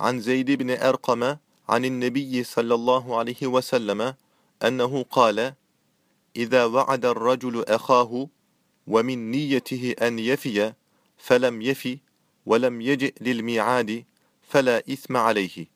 عن زيد بن أرقم عن النبي صلى الله عليه وسلم أنه قال إذا وعد الرجل أخاه ومن نيته أن يفي فلم يفي ولم يجئ للميعاد فلا إثم عليه.